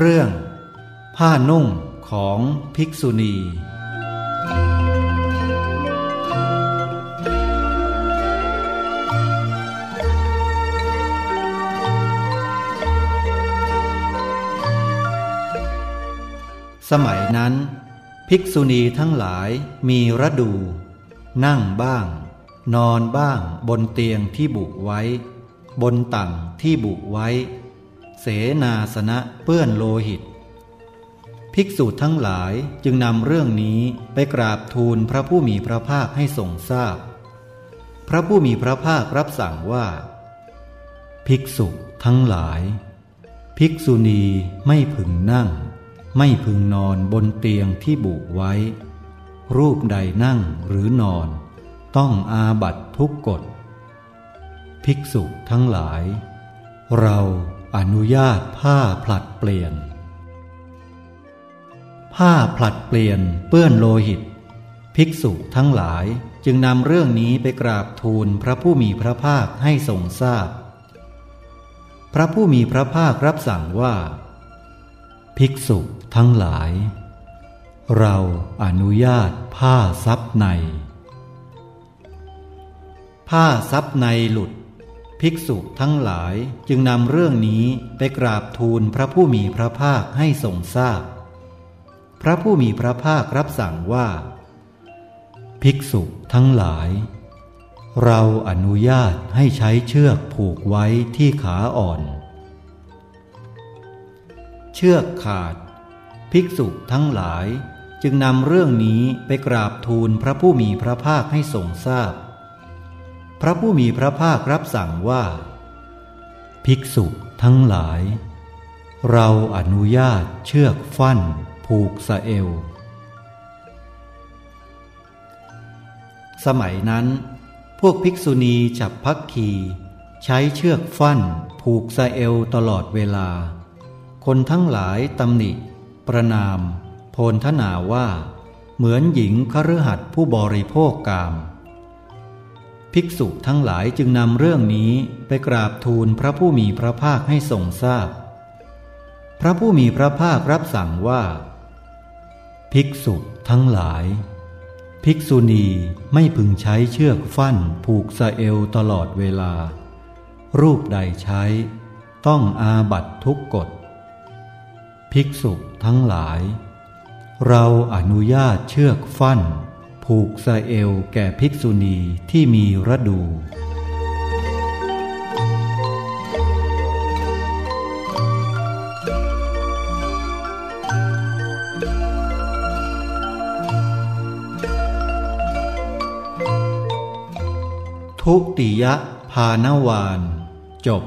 เรื่อง ผ้านุ่งของภิกษุณี สมัยนั้น ภิกษุณีทั้งหลายมีระดู นั่งบ้าง นอนบ้างบนเตียงที่บุไว้ บนตั่งที่บุไว้ เสนาสนะเปื้อนโลหิต ภิกษุทั้งหลายจึงนำเรื่องนี้ไปกราบทูลพระผู้มีพระภาคให้ทรงทราบพพระผู้มีพระภาครับสั่งว่า ภิกษุทั้งหลาย ภิกษุณีไม่พึงนั่ง ไม่พึงนอนบนเตียงที่บุไว้ รูปใดนั่งหรือนอน ต้องอาบัตทุกกฎภิกษุทั้งหลาย เรา อนุญาตผ้าผลัดเปลี่ยน ผ้าผลัดเปลี่ยนเปื้อนโลหิต ภิกษุทั้งหลายจึงนำเรื่องนี้ไปกราบทูลพระผู้มีพระภาคให้ทรงทราบพพระผู้มีพระภาครับสั่งว่า ภิกษุทั้งหลาย เราอนุญาตผ้าซับใน ผ้าซับในหลุด ภิกษุทั้งหลายจึงนำเรื่องนี้ไปกราบทูลพระผู้มีพระภาคให้ทรงทราบพพระผู้มีพระภาครับสั่งว่า ภิกษุทั้งหลาย เราอนุญาตให้ใช้เชือกผูกไว้ที่ขาอ่อน เชือกขาด ภิกษุทั้งหลายจึงนำเรื่องนี้ไปกราบทูลพระผู้มีพระภาคให้ทรงทราบพ ระผู้มีพระภาครับสั่งว่า ภิกษุทั้งหลาย เราอนุญาตเชือกฟั่นผูกสะเอว สมัยนั้น พวกภิกษุณีจับพักขีใช้เชือกฟั่นผูกสะเอวตลอดเวลา คนทั้งหลายตำหนิ ประนาม โพนทนาว่า เหมือนหญิงคฤหัสถ์ผู้บริโภคกาม ภิกษุทั้งหลายจึงนำเรื่องนี้ไปกราบทูลพระผู้มีพระภาคให้ทรงทราบพพระผู้มีพระภาครับสั่งว่า ภิกษุทั้งหลาย ภิกษุณีไม่พึงใช้เชือกฟั่นผูกสะเอวตลอดเวลา รูปใดใช้ ต้องอาบัตทุกกฎ ภิกษุทั้งหลาย เราอนุญาตเชือกฟั่น ผูกสะเอวแก่ภิกษุณีที่มีระดู ทุติยภานวาน จบ